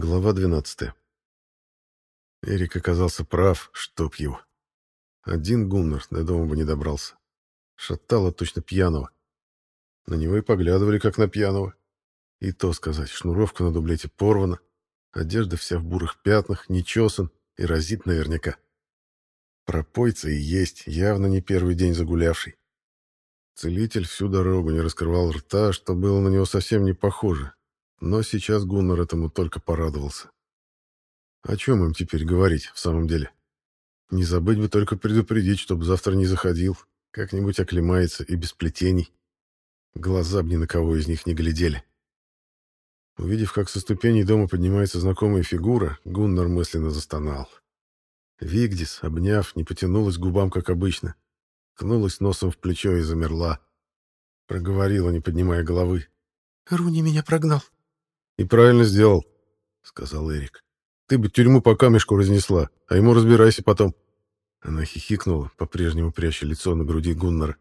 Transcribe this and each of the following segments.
Глава 12. Эрик оказался прав, чтоб его. Один Гуннар до дома бы не добрался. Шатало точно пьяного. На него и поглядывали, как на пьяного. И то сказать, шнуровка на дублете порвана, одежда вся в бурых пятнах, не чесан и разит наверняка. Пропойца и есть, явно не первый день загулявший. Целитель всю дорогу не раскрывал рта, что было на него совсем не похоже, но сейчас Гуннар этому только порадовался. О чем им теперь говорить в самом деле? Не забыть бы только предупредить, чтобы завтра не заходил, как-нибудь оклемается и без плетений. Глаза б ни на кого из них не глядели. Увидев, как со ступеней дома поднимается знакомая фигура, Гуннар мысленно застонал. Вигдис, обняв, не потянулась к губам, как обычно. Ткнулась носом в плечо и замерла. Проговорила, не поднимая головы. «Руни меня прогнал». «И правильно сделал», — сказал Эрик. «Ты бы тюрьму по камешку разнесла, а ему разбирайся потом». Она хихикнула, по-прежнему пряча лицо на груди Гуннара.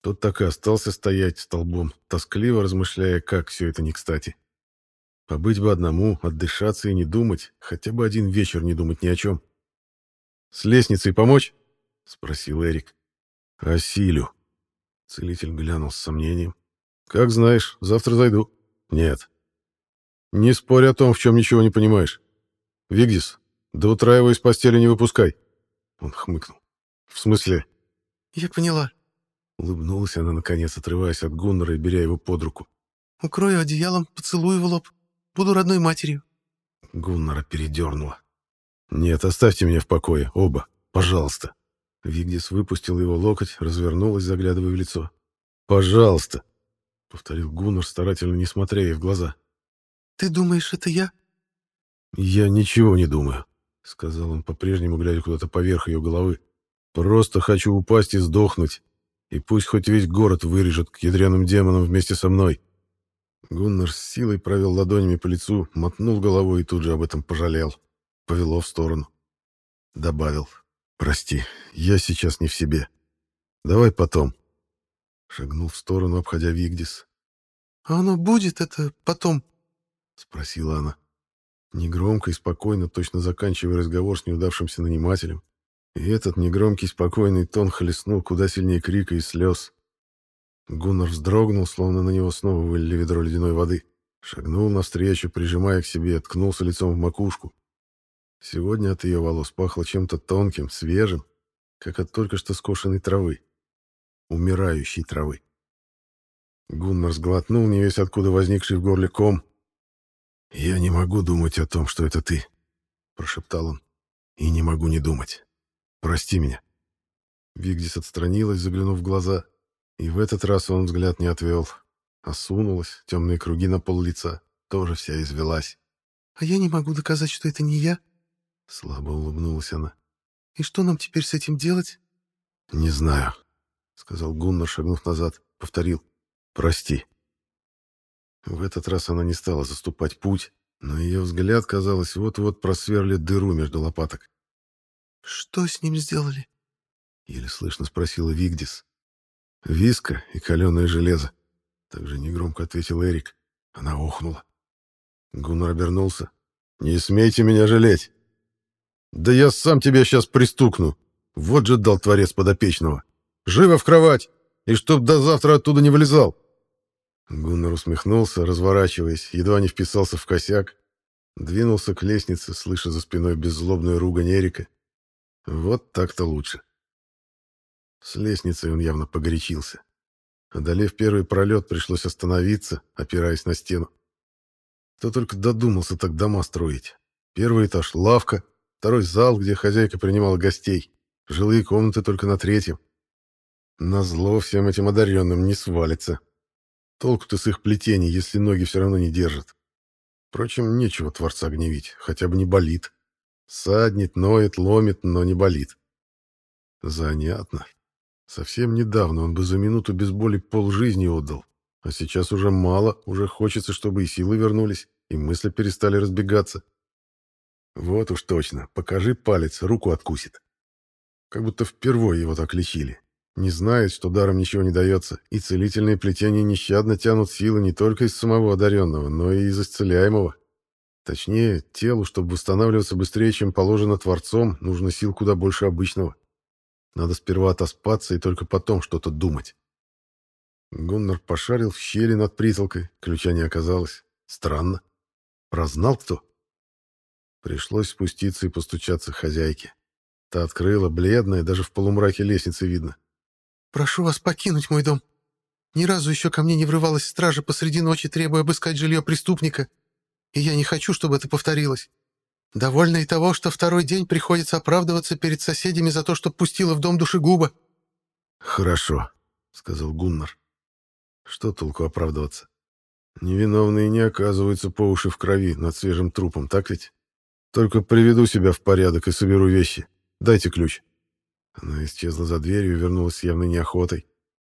Тот так и остался стоять столбом, тоскливо размышляя, как все это не кстати. Побыть бы одному, отдышаться и не думать, хотя бы один вечер не думать ни о чем. «С лестницей помочь?» — спросил Эрик. «Осилю». Целитель глянул с сомнением. «Как знаешь, завтра зайду». «Нет». «Не спорь о том, в чем ничего не понимаешь. Вигдис, до утра его из постели не выпускай». Он хмыкнул. «В смысле?» «Я поняла». Улыбнулась она, наконец, отрываясь от Гуннера и беря его под руку. «Укрою одеялом, поцелую в лоб. Буду родной матерью». Гуннера передернула. «Нет, оставьте меня в покое, оба, пожалуйста». Вигдис выпустил его локоть, развернулась, заглядывая в лицо. «Пожалуйста», — повторил Гуннер, старательно не смотря ей в глаза. «Ты думаешь, это я?» «Я ничего не думаю», — сказал он, по-прежнему глядя куда-то поверх ее головы. «Просто хочу упасть и сдохнуть, и пусть хоть весь город вырежет к ядреным демонам вместе со мной». Гуннар с силой провел ладонями по лицу, мотнул головой и тут же об этом пожалел. Повело в сторону. Добавил. «Прости, я сейчас не в себе. Давай потом». Шагнул в сторону, обходя Вигдис. «А оно будет это потом?» — спросила она. Негромко и спокойно, точно заканчивая разговор с неудавшимся нанимателем. И этот негромкий, спокойный тон хлестнул куда сильнее крика и слез. Гуннар вздрогнул, словно на него снова вылили ведро ледяной воды. Шагнул навстречу, прижимая к себе, ткнулся лицом в макушку. Сегодня от ее волос пахло чем-то тонким, свежим, как от только что скошенной травы. Умирающей травы. Гуннар сглотнул не весь откуда возникший в горле ком. «Я не могу думать о том, что это ты», — прошептал он. «И не могу не думать. Прости меня». Вигдис отстранилась, заглянув в глаза, и в этот раз он взгляд не отвел. Осунулась, темные круги на пол лица, тоже вся извелась. «А я не могу доказать, что это не я?» Слабо улыбнулась она. «И что нам теперь с этим делать?» «Не знаю», — сказал Гуннар, шагнув назад. Повторил. «Прости». В этот раз она не стала заступать путь, но ее взгляд, казалось, вот-вот просверлит дыру между лопаток. «Что с ним сделали?» — еле слышно спросила Вигдис. «Виска и каленое железо», — также негромко ответил Эрик. Она охнула. Гуннар обернулся. «Не смейте меня жалеть!» Да я сам тебя сейчас пристукну. Вот же дал творец подопечного. Живо в кровать, и чтоб до завтра оттуда не вылезал. Гуннар усмехнулся, разворачиваясь, едва не вписался в косяк, двинулся к лестнице, слыша за спиной беззлобную ругань Эрика. Вот так-то лучше. С лестницей он явно погорячился. Одолев первый пролет, пришлось остановиться, опираясь на стену. Кто только додумался так дома строить. Первый этаж — лавка, Второй зал, где хозяйка принимала гостей. Жилые комнаты только на третьем. Назло всем этим одаренным не свалится. Толку-то с их плетений, если ноги все равно не держат. Впрочем, нечего Творца гневить, хотя бы не болит. Саднет, ноет, ломит, но не болит. Занятно. Совсем недавно он бы за минуту без боли полжизни отдал. А сейчас уже мало, уже хочется, чтобы и силы вернулись, и мысли перестали разбегаться. Вот уж точно, покажи палец, руку откусит. Как будто впервые его так лечили. Не знает, что даром ничего не дается, и целительные плетения нещадно тянут силы не только из самого одаренного, но и из исцеляемого. Точнее, телу, чтобы восстанавливаться быстрее, чем положено Творцом, нужно сил куда больше обычного. Надо сперва отоспаться и только потом что-то думать. Гуннар пошарил в щели над притолкой, ключа не оказалось. Странно. Прознал кто? Пришлось спуститься и постучаться к хозяйке. Та открыла, бледная, даже в полумраке лестницы видно. «Прошу вас покинуть мой дом. Ни разу еще ко мне не врывалась стража посреди ночи, требуя обыскать жилье преступника, и я не хочу, чтобы это повторилось. Довольно и того, что второй день приходится оправдываться перед соседями за то, что пустила в дом душегуба». «Хорошо», — сказал Гуннар. «Что толку оправдываться? Невиновные не оказываются по уши в крови над свежим трупом, так ведь? Только приведу себя в порядок и соберу вещи. Дайте ключ». Она исчезла за дверью и вернулась с явной неохотой.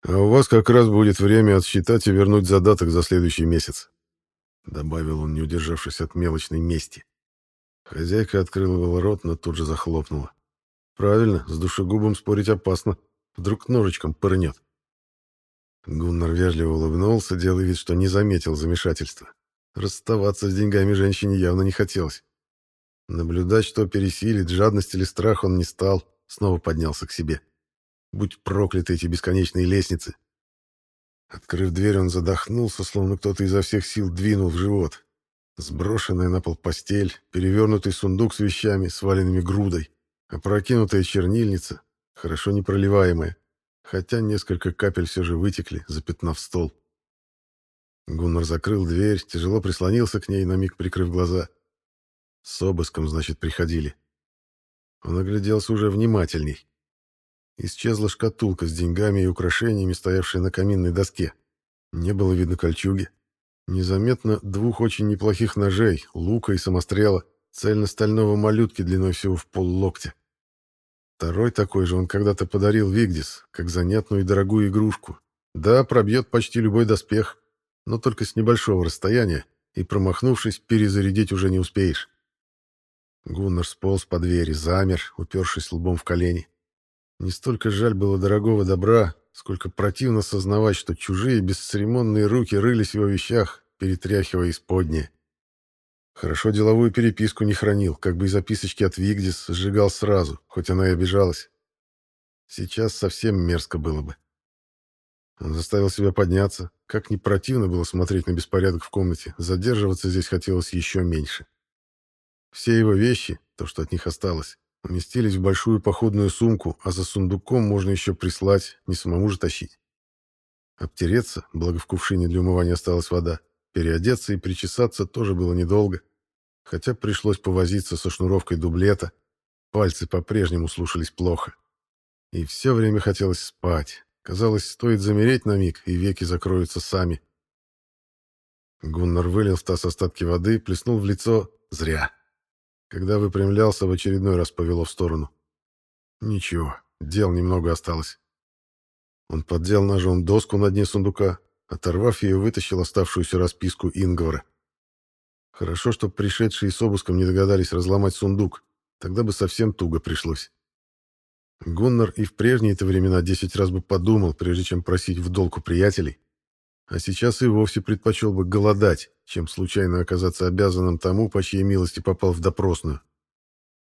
«А у вас как раз будет время отсчитать и вернуть задаток за следующий месяц», — добавил он, не удержавшись от мелочной мести. Хозяйка открыла было рот, но тут же захлопнула. Правильно, с душегубом спорить опасно. Вдруг ножичком пырнет. Гуннар вежливо улыбнулся, делая вид, что не заметил замешательства. Расставаться с деньгами женщине явно не хотелось. Наблюдать, что пересилит, жадность или страх он не стал, снова поднялся к себе. Будь прокляты эти бесконечные лестницы. Открыв дверь, он задохнулся, словно кто-то изо всех сил двинул в живот. Сброшенная на пол постель, перевернутый сундук с вещами, сваленными грудой, опрокинутая чернильница, хорошо непроливаемая, хотя несколько капель все же вытекли, запятнав стол. Гуннар закрыл дверь, тяжело прислонился к ней, на миг прикрыв глаза. С обыском, значит, приходили. Он огляделся уже внимательней. Исчезла шкатулка с деньгами и украшениями, стоявшая на каминной доске. Не было видно кольчуги. Незаметно двух очень неплохих ножей, лука и самострела, цельно-стального малютки длиной всего в пол локтя. Второй такой же он когда-то подарил Вигдис, как занятную и дорогую игрушку. Да, пробьет почти любой доспех, но только с небольшого расстояния, и, промахнувшись, перезарядить уже не успеешь. Гуннар сполз по двери, замер, упершись лбом в колени. Не столько жаль было дорогого добра, сколько противно сознавать, что чужие бесцеремонные руки рылись в его вещах, перетряхивая исподнее. Хорошо деловую переписку не хранил, как бы и записочки от Вигдис сжигал сразу, хоть она и обижалась. Сейчас совсем мерзко было бы. Он заставил себя подняться. Как не противно было смотреть на беспорядок в комнате, задерживаться здесь хотелось еще меньше. Все его вещи, то, что от них осталось, уместились в большую походную сумку, а за сундуком можно еще прислать, не самому же тащить. Обтереться, благо в кувшине для умывания осталась вода, переодеться и причесаться тоже было недолго, хотя пришлось повозиться со шнуровкой дублета, пальцы по-прежнему слушались плохо. И все время хотелось спать. Казалось, стоит замереть на миг, и веки закроются сами. Гуннар вылил в таз остатки воды, плеснул в лицо. Зря. Когда выпрямлялся, в очередной раз повело в сторону. Ничего, дел немного осталось. Он поддел ножом доску на дне сундука, оторвав ее, вытащил оставшуюся расписку Ингвара. Хорошо, что пришедшие с обыском не догадались разломать сундук, тогда бы совсем туго пришлось. Гуннар и в прежние-то времена десять раз бы подумал, прежде чем просить в долг у приятелей, а сейчас и вовсе предпочел бы голодать, чем случайно оказаться обязанным тому, по чьей милости попал в допросную.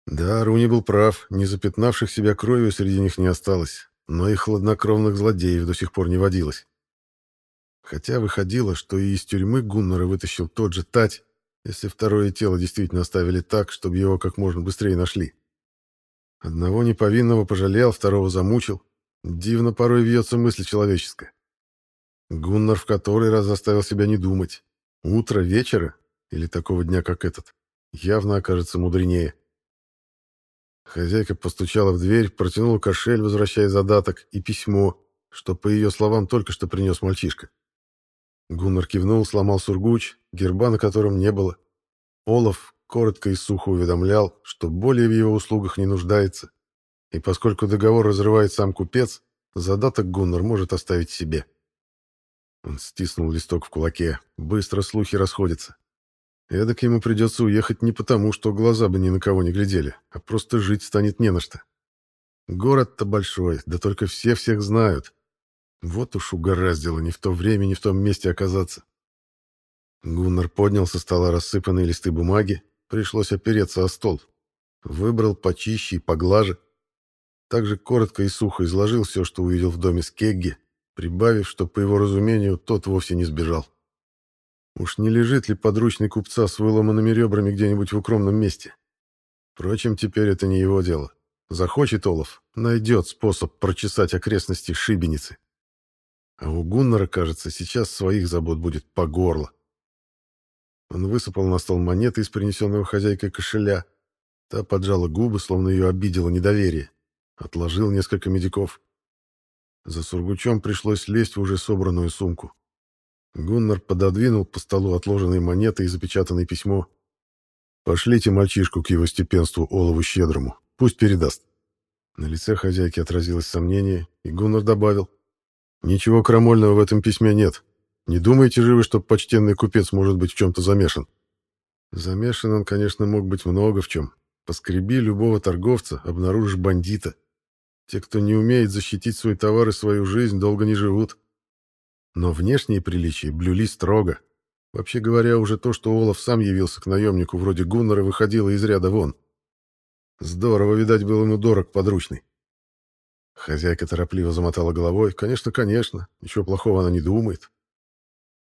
Да, Руни был прав, не запятнавших себя кровью среди них не осталось, но и хладнокровных злодеев до сих пор не водилось. Хотя выходило, что и из тюрьмы Гуннера вытащил тот же Тать, если второе тело действительно оставили так, чтобы его как можно быстрее нашли. Одного неповинного пожалел, второго замучил. Дивно порой вьется мысль человеческая. Гуннар в который раз заставил себя не думать. Утро вечера, или такого дня, как этот, явно окажется мудренее. Хозяйка постучала в дверь, протянула кошель, возвращая задаток, и письмо, что, по ее словам, только что принес мальчишка. Гуннар кивнул, сломал сургуч, герба на котором не было. Олаф коротко и сухо уведомлял, что более в его услугах не нуждается, и поскольку договор разрывает сам купец, задаток Гуннар может оставить себе. Он стиснул листок в кулаке. Быстро слухи расходятся. Эдак ему придется уехать не потому, что глаза бы ни на кого не глядели, а просто жить станет не на что. Город-то большой, да только все всех знают. Вот уж угораздило не в то время, не в том месте оказаться. Гуннар поднял со стола рассыпанные листы бумаги, пришлось опереться о стол. Выбрал почище и поглаже. Также коротко и сухо изложил все, что увидел в доме Скегги, прибавив, что, по его разумению, тот вовсе не сбежал. Уж не лежит ли подручный купца с выломанными ребрами где-нибудь в укромном месте? Впрочем, теперь это не его дело. Захочет Олаф, найдет способ прочесать окрестности шибеницы. А у Гуннера, кажется, сейчас своих забот будет по горло. Он высыпал на стол монеты из принесенного хозяйкой кошеля. Та поджала губы, словно ее обидело недоверие. Отложил несколько медиков. За сургучом пришлось лезть в уже собранную сумку. Гуннар пододвинул по столу отложенные монеты и запечатанное письмо. «Пошлите мальчишку к его степенству Олову Щедрому. Пусть передаст». На лице хозяйки отразилось сомнение, и Гуннар добавил. «Ничего крамольного в этом письме нет. Не думаете же вы, что почтенный купец может быть в чем-то замешан?» Замешан он, конечно, мог быть много в чем. Поскреби любого торговца, обнаружишь бандита. Те, кто не умеет защитить свой товар и свою жизнь, долго не живут. Но внешние приличия блюли строго. Вообще говоря, уже то, что Олаф сам явился к наемнику вроде Гуннера, выходило из ряда вон. Здорово, видать, был ему дорог подручный. Хозяйка торопливо замотала головой. Конечно, конечно, ничего плохого она не думает.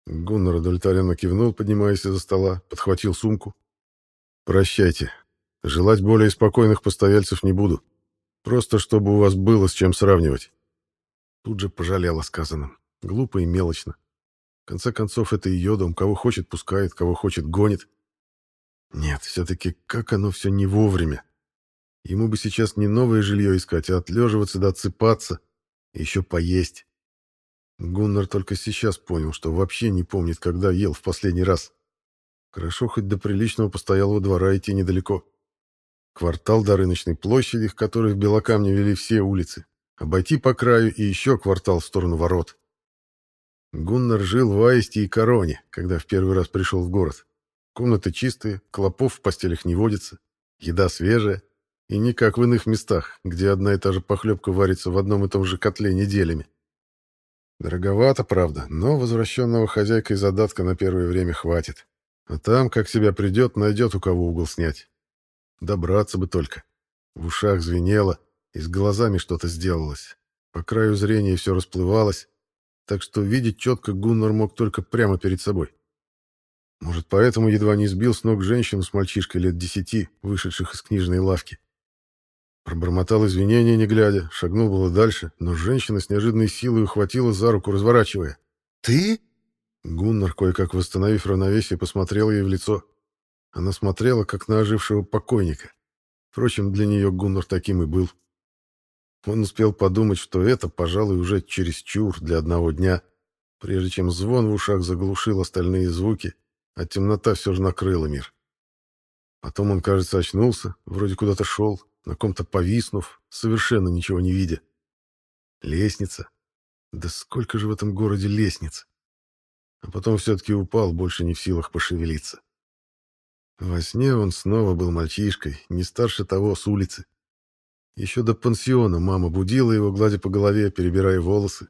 Гуннер удовлетворенно кивнул, поднимаясь из-за стола, подхватил сумку. «Прощайте. Желать более спокойных постояльцев не буду. Просто чтобы у вас было с чем сравнивать». Тут же пожалела сказанным. Глупо и мелочно. В конце концов, это ее дом. Кого хочет, пускает, кого хочет, гонит. Нет, все-таки как оно все не вовремя. Ему бы сейчас не новое жилье искать, а отлеживаться да отсыпаться. И еще поесть. Гуннар только сейчас понял, что вообще не помнит, когда ел в последний раз. Хорошо, хоть до приличного постоялого двора идти недалеко. Квартал до рыночной площади, к которой в Белокамне вели все улицы. Обойти по краю и еще квартал в сторону ворот. Гуннар жил в Аисте и Короне, когда в первый раз пришел в город. Комнаты чистые, клопов в постелях не водится, еда свежая, и не как в иных местах, где одна и та же похлебка варится в одном и том же котле неделями. Дороговато, правда, но возвращенного хозяйкой задатка на первое время хватит. А там, как себя придет, найдет у кого угол снять. Добраться бы только. В ушах звенело, и с глазами что-то сделалось. По краю зрения все расплывалось, так что видеть четко Гуннар мог только прямо перед собой. Может, поэтому едва не сбил с ног женщину с мальчишкой лет десяти, вышедших из книжной лавки. Пробормотал извинения, не глядя, шагнул было дальше, но женщина с неожиданной силой ухватила за руку, разворачивая. «Ты?» Гуннар, кое-как восстановив равновесие, посмотрел ей в лицо. Она смотрела, как на ожившего покойника. Впрочем, для нее Гуннар таким и был. Он успел подумать, что это, пожалуй, уже чересчур для одного дня, прежде чем звон в ушах заглушил остальные звуки, а темнота все же накрыла мир. Потом он, кажется, очнулся, вроде куда-то шел, на ком-то повиснув, совершенно ничего не видя. Лестница. Да сколько же в этом городе лестниц? А потом все-таки упал, больше не в силах пошевелиться. Во сне он снова был мальчишкой, не старше того, с улицы. Еще до пансиона мама будила его, гладя по голове, перебирая волосы.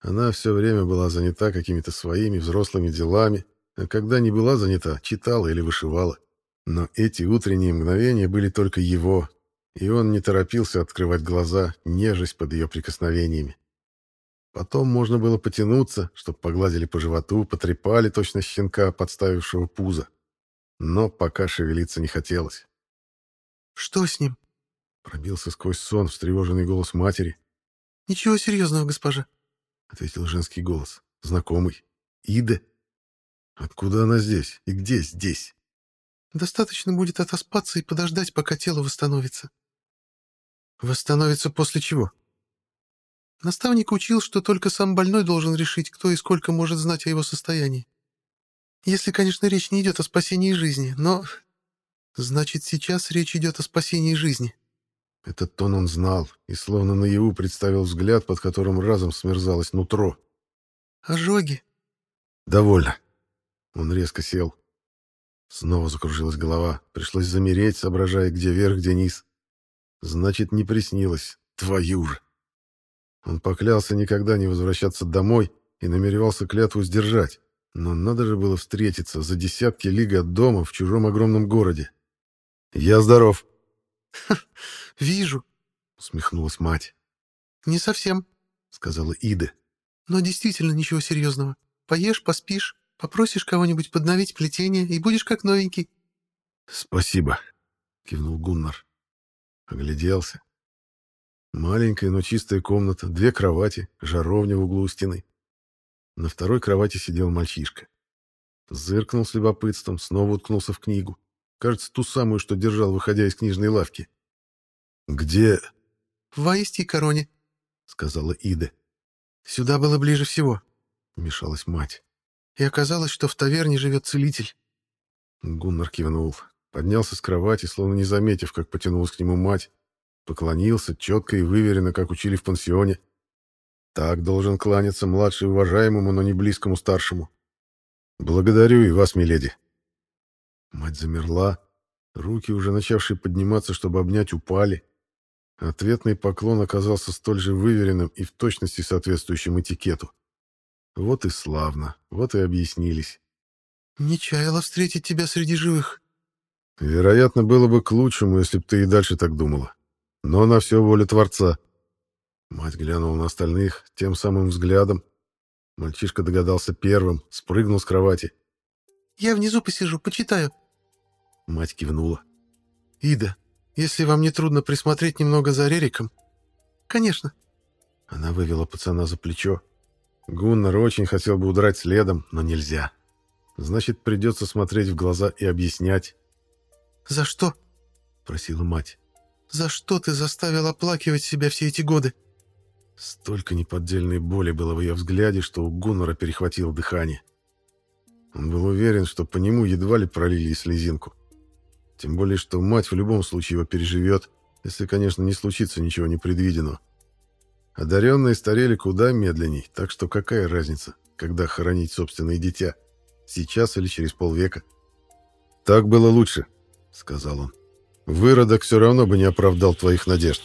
Она все время была занята какими-то своими взрослыми делами, а когда не была занята, читала или вышивала. Но эти утренние мгновения были только его, и он не торопился открывать глаза, нежесть под ее прикосновениями. Потом можно было потянуться, чтобы погладили по животу, потрепали точно щенка, подставившего пузо. Но пока шевелиться не хотелось. «Что с ним?» Пробился сквозь сон встревоженный голос матери. «Ничего серьезного, госпожа», — ответил женский голос, знакомый. «Ида? Откуда она здесь? И где здесь?» «Достаточно будет отоспаться и подождать, пока тело восстановится». «Восстановится после чего?» Наставник учил, что только сам больной должен решить, кто и сколько может знать о его состоянии. Если, конечно, речь не идет о спасении жизни, но... Значит, сейчас речь идет о спасении жизни. Этот тон он знал и словно наяву представил взгляд, под которым разом смерзалось нутро. «Ожоги?» «Довольно». Он резко сел. Снова закружилась голова. Пришлось замереть, соображая, где верх, где низ. Значит, не приснилось. Твою же! Он поклялся никогда не возвращаться домой и намеревался клятву сдержать. Но надо же было встретиться за десятки лиг от дома в чужом огромном городе. «Я здоров!» «Вижу», — усмехнулась мать. «Не совсем», — сказала Ида. «Но действительно ничего серьезного. Поешь, поспишь, попросишь кого-нибудь подновить плетение и будешь как новенький». «Спасибо», — кивнул Гуннар. Огляделся. Маленькая, но чистая комната, две кровати, жаровня в углу у стены. На второй кровати сидел мальчишка. Зыркнул с любопытством, снова уткнулся в книгу. Кажется, ту самую, что держал, выходя из книжной лавки. «Где?» «В Аисте короне», — сказала Ида. «Сюда было ближе всего», — вмешалась мать. «И оказалось, что в таверне живет целитель». Гуннар кивнул, поднялся с кровати, словно не заметив, как потянулась к нему мать, Поклонился четко и выверенно, как учили в пансионе. Так должен кланяться младший уважаемому, но не близкому старшему. Благодарю и вас, миледи. Мать замерла, руки, уже начавшие подниматься, чтобы обнять, упали. Ответный поклон оказался столь же выверенным и в точности соответствующим этикету. Вот и славно, вот и объяснились. «Не чаяла встретить тебя среди живых». «Вероятно, было бы к лучшему, если бы ты и дальше так думала. Но на все воля Творца. Мать глянула на остальных тем самым взглядом. Мальчишка догадался первым, спрыгнул с кровати. «Я внизу посижу, почитаю». Мать кивнула. «Ида, если вам не трудно присмотреть немного за Рериком...» «Конечно». Она вывела пацана за плечо. Гуннар очень хотел бы удрать следом, но нельзя. Значит, придется смотреть в глаза и объяснять. «За что?» — просила мать. За что ты заставил оплакивать себя все эти годы?» Столько неподдельной боли было в ее взгляде, что у Гуннора перехватило дыхание. Он был уверен, что по нему едва ли пролили слезинку. Тем более, что мать в любом случае его переживет, если, конечно, не случится ничего непредвиденного. Одаренные старели куда медленней, так что какая разница, когда хоронить собственное дитя, сейчас или через полвека. «Так было лучше», — сказал он. Выродок все равно бы не оправдал твоих надежд.